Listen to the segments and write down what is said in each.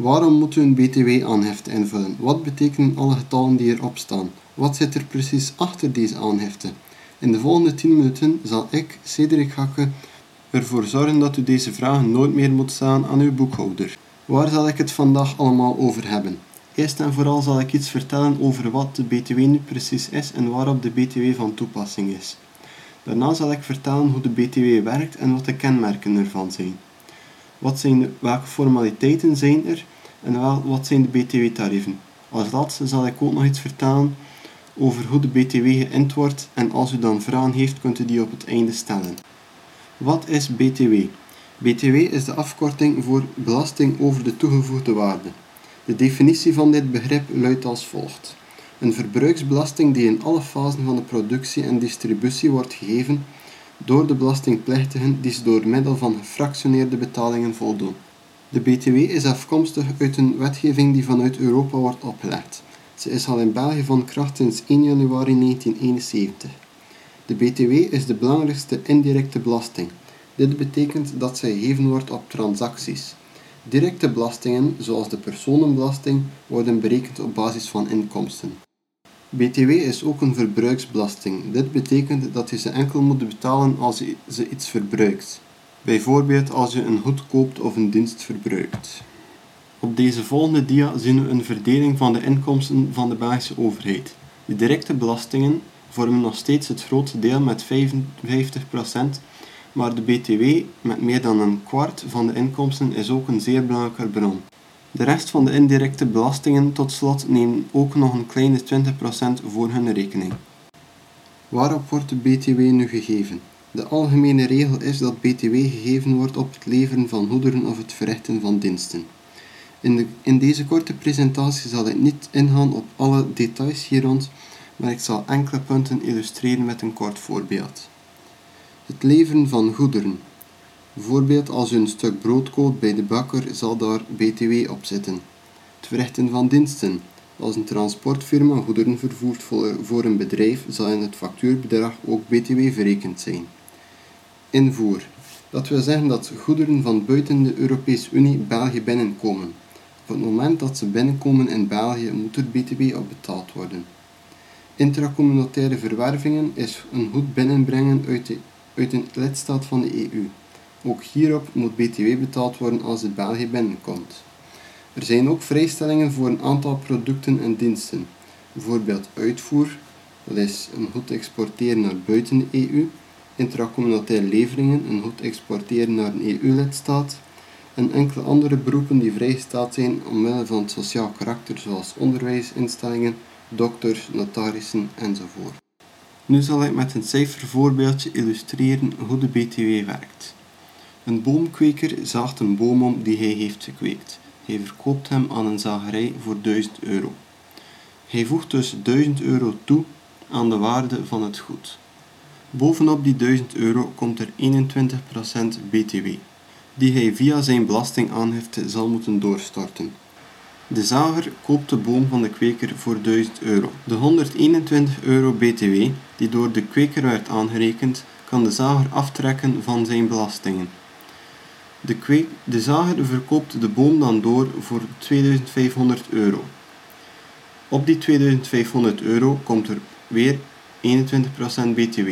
Waarom moet u een btw-aangifte invullen? Wat betekenen alle getallen die erop staan? Wat zit er precies achter deze aangifte? In de volgende 10 minuten zal ik, Cedric Hakke, ervoor zorgen dat u deze vragen nooit meer moet stellen aan uw boekhouder. Waar zal ik het vandaag allemaal over hebben? Eerst en vooral zal ik iets vertellen over wat de BTW nu precies is en waarop de BTW van toepassing is. Daarna zal ik vertellen hoe de BTW werkt en wat de kenmerken ervan zijn. Wat zijn de, welke formaliteiten zijn er en wel, wat zijn de BTW-tarieven? Als laatste zal ik ook nog iets vertellen over hoe de BTW geïnd wordt en als u dan vragen heeft, kunt u die op het einde stellen. Wat is BTW? BTW is de afkorting voor belasting over de toegevoegde waarde. De definitie van dit begrip luidt als volgt: een verbruiksbelasting die in alle fasen van de productie en distributie wordt gegeven door de belastingplichtigen die ze door middel van gefractioneerde betalingen voldoen. De BTW is afkomstig uit een wetgeving die vanuit Europa wordt opgelegd. Ze is al in België van kracht sinds 1 januari 1971. De BTW is de belangrijkste indirecte belasting. Dit betekent dat zij gegeven wordt op transacties. Directe belastingen, zoals de personenbelasting, worden berekend op basis van inkomsten. BTW is ook een verbruiksbelasting. Dit betekent dat je ze enkel moet betalen als je ze iets verbruikt. Bijvoorbeeld als je een goed koopt of een dienst verbruikt. Op deze volgende dia zien we een verdeling van de inkomsten van de Belgische overheid. De directe belastingen vormen nog steeds het grootste deel met 55%, maar de BTW met meer dan een kwart van de inkomsten is ook een zeer belangrijke bron. De rest van de indirecte belastingen tot slot nemen ook nog een kleine 20% voor hun rekening. Waarop wordt de BTW nu gegeven? De algemene regel is dat BTW gegeven wordt op het leveren van goederen of het verrichten van diensten. In, de, in deze korte presentatie zal ik niet ingaan op alle details hier rond, maar ik zal enkele punten illustreren met een kort voorbeeld. Het leveren van goederen. Bijvoorbeeld als u een stuk brood koopt bij de bakker zal daar BTW op zitten. Het verrichten van diensten. Als een transportfirma goederen vervoert voor een bedrijf zal in het factuurbedrag ook BTW verrekend zijn. Invoer. Dat wil zeggen dat goederen van buiten de Europese Unie België binnenkomen. Op het moment dat ze binnenkomen in België moet er BTW op betaald worden. Intracommunautaire verwervingen is een goed binnenbrengen uit, uit een lidstaat van de EU. Ook hierop moet BTW betaald worden als het België binnenkomt. Er zijn ook vrijstellingen voor een aantal producten en diensten, bijvoorbeeld uitvoer, dat is een goed exporteren naar buiten de EU, intracommunautaire leveringen, een goed exporteren naar een EU-lidstaat, en enkele andere beroepen die vrijgesteld zijn omwille van het sociaal karakter, zoals onderwijsinstellingen, dokters, notarissen enzovoort. Nu zal ik met een cijfervoorbeeldje illustreren hoe de BTW werkt. Een boomkweker zaagt een boom om die hij heeft gekweekt. Hij verkoopt hem aan een zagerij voor 1000 euro. Hij voegt dus 1000 euro toe aan de waarde van het goed. Bovenop die 1000 euro komt er 21% BTW, die hij via zijn belastingaangifte zal moeten doorstorten. De zager koopt de boom van de kweker voor 1000 euro. De 121 euro BTW die door de kweker werd aangerekend, kan de zager aftrekken van zijn belastingen. De, kweek, de zager verkoopt de boom dan door voor 2500 euro. Op die 2500 euro komt er weer 21% BTW,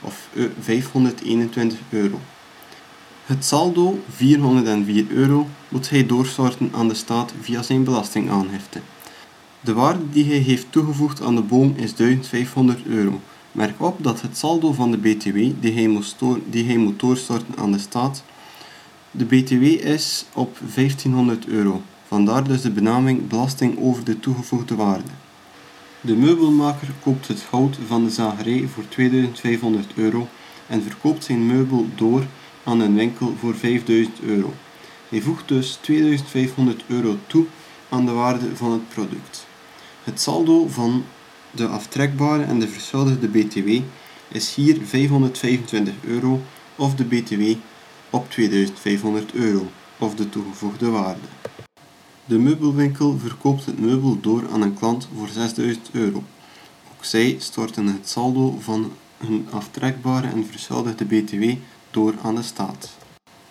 of 521 euro. Het saldo, 404 euro, moet hij doorstorten aan de staat via zijn belastingaangifte. De waarde die hij heeft toegevoegd aan de boom is 1500 euro. Merk op dat het saldo van de BTW die hij moet doorstorten aan de staat de BTW is op 1500 euro, vandaar dus de benaming belasting over de toegevoegde waarde. De meubelmaker koopt het hout van de zagerij voor 2500 euro en verkoopt zijn meubel door aan een winkel voor 5000 euro. Hij voegt dus 2500 euro toe aan de waarde van het product. Het saldo van de aftrekbare en de verschuldigde BTW is hier 525 euro of de BTW op 2500 euro of de toegevoegde waarde. De meubelwinkel verkoopt het meubel door aan een klant voor 6000 euro. Ook zij storten het saldo van hun aftrekbare en verschuldigde BTW door aan de staat.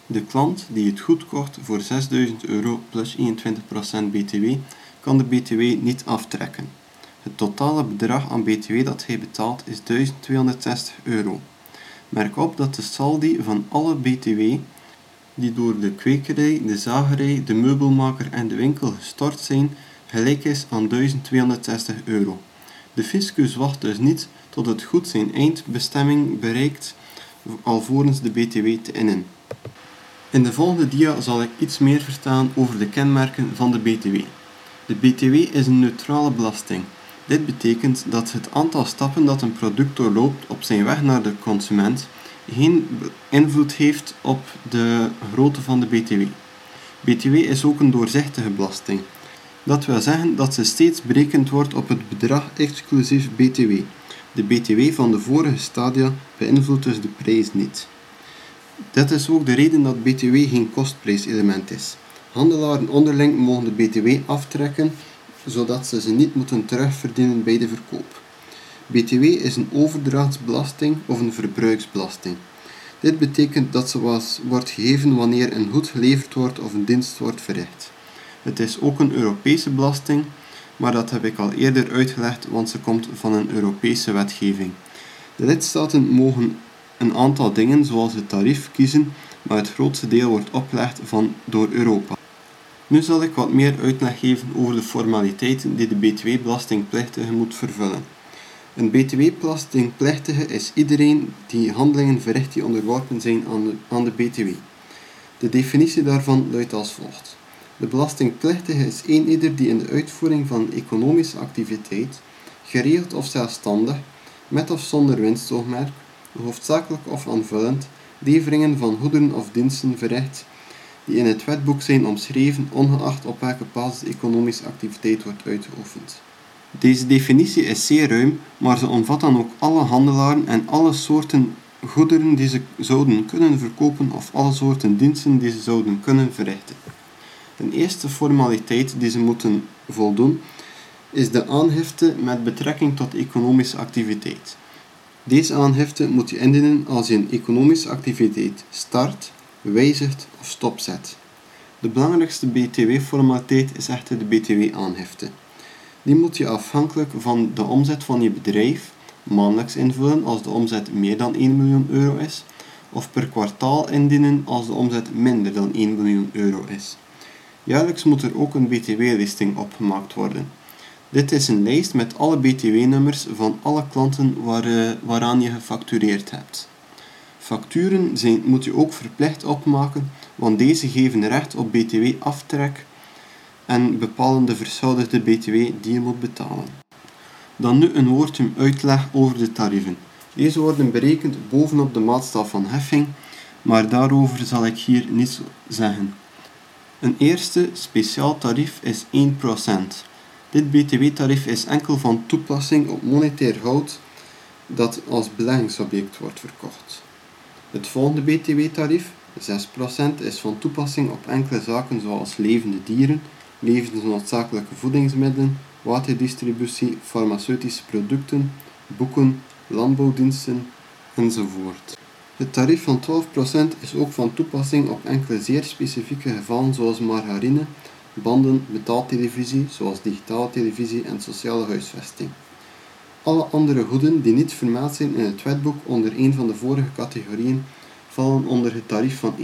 De klant die het goed kocht voor 6000 euro plus 21% btw kan de btw niet aftrekken. Het totale bedrag aan btw dat hij betaalt is 1260 euro. Merk op dat de saldi van alle btw die door de kwekerij, de zagerij, de meubelmaker en de winkel gestort zijn, gelijk is aan 1260 euro. De fiscus wacht dus niet tot het goed zijn eindbestemming bereikt alvorens de btw te innen. In de volgende dia zal ik iets meer vertellen over de kenmerken van de btw. De btw is een neutrale belasting. Dit betekent dat het aantal stappen dat een product doorloopt op zijn weg naar de consument geen invloed heeft op de grootte van de BTW. BTW is ook een doorzichtige belasting. Dat wil zeggen dat ze steeds berekend wordt op het bedrag exclusief BTW. De BTW van de vorige stadia beïnvloedt dus de prijs niet. Dit is ook de reden dat BTW geen kostprijselement is. Handelaren onderling mogen de BTW aftrekken zodat ze ze niet moeten terugverdienen bij de verkoop. BTW is een overdrachtsbelasting of een verbruiksbelasting. Dit betekent dat ze was, wordt gegeven wanneer een goed geleverd wordt of een dienst wordt verricht. Het is ook een Europese belasting, maar dat heb ik al eerder uitgelegd, want ze komt van een Europese wetgeving. De lidstaten mogen een aantal dingen, zoals het tarief, kiezen, maar het grootste deel wordt opgelegd van door Europa. Nu zal ik wat meer uitleg geven over de formaliteiten die de btw-belastingplichtige moet vervullen. Een btw-belastingplichtige is iedereen die handelingen verricht die onderworpen zijn aan de, btw. De definitie daarvan luidt als volgt. De belastingplichtige is een ieder die in de uitvoering van economische activiteit, geregeld of zelfstandig, met of zonder winstoogmerk, hoofdzakelijk of aanvullend, leveringen van goederen of diensten verricht die in het wetboek zijn omschreven, ongeacht op welke basis economische activiteit wordt uitgeoefend. Deze definitie is zeer ruim, maar ze omvat dan ook alle handelaren en alle soorten goederen die ze zouden kunnen verkopen of alle soorten diensten die ze zouden kunnen verrichten. De eerste formaliteit die ze moeten voldoen is de aangifte met betrekking tot economische activiteit. Deze aangifte moet je indienen als je een economische activiteit start, wijzigt of stopzet. De belangrijkste BTW-formaliteit is echter de BTW-aangifte. Die moet je afhankelijk van de omzet van je bedrijf maandelijks invullen als de omzet meer dan 1 miljoen euro is, of per kwartaal indienen als de omzet minder dan 1 miljoen euro is. Jaarlijks moet er ook een BTW-listing opgemaakt worden. Dit is een lijst met alle BTW-nummers van alle klanten waar, uh, waaraan je gefactureerd hebt. Facturen zijn, moet je ook verplicht opmaken, want deze geven recht op btw-aftrek en bepalen de verschuldigde btw die je moet betalen. Dan nu een woordje uitleg over de tarieven. Deze worden berekend bovenop de maatstaf van heffing, maar daarover zal ik hier niets zeggen. Een eerste speciaal tarief is 1%. Dit btw-tarief is enkel van toepassing op monetair goud dat als beleggingsobject wordt verkocht. Het volgende btw-tarief, 6%, is van toepassing op enkele zaken zoals levende dieren, levensnoodzakelijke voedingsmiddelen, waterdistributie, farmaceutische producten, boeken, landbouwdiensten enzovoort. Het tarief van 12% is ook van toepassing op enkele zeer specifieke gevallen zoals margarine, banden, betaaltelevisie zoals digitale televisie en sociale huisvesting. Alle andere goeden die niet vermeld zijn in het wetboek onder een van de vorige categorieën vallen onder het tarief van 21%.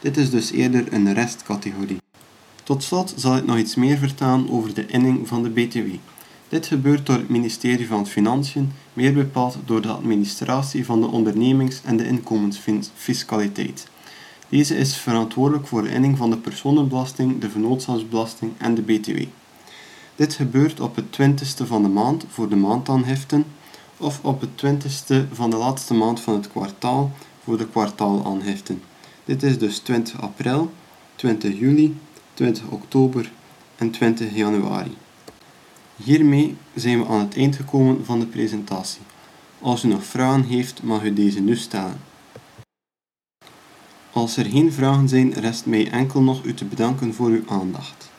Dit is dus eerder een restcategorie. Tot slot zal ik nog iets meer vertellen over de inning van de BTW. Dit gebeurt door het ministerie van Financiën, meer bepaald door de administratie van de ondernemings- en de inkomensfiscaliteit. Deze is verantwoordelijk voor de inning van de personenbelasting, de vennootschapsbelasting en de BTW. Dit gebeurt op het twintigste van de maand voor de maandaangiften of op het twintigste van de laatste maand van het kwartaal voor de kwartaalaangiften. Dit is dus 20 april, 20 juli, 20 oktober en 20 januari. Hiermee zijn we aan het eind gekomen van de presentatie. Als u nog vragen heeft, mag u deze nu stellen. Als er geen vragen zijn, rest mij enkel nog u te bedanken voor uw aandacht.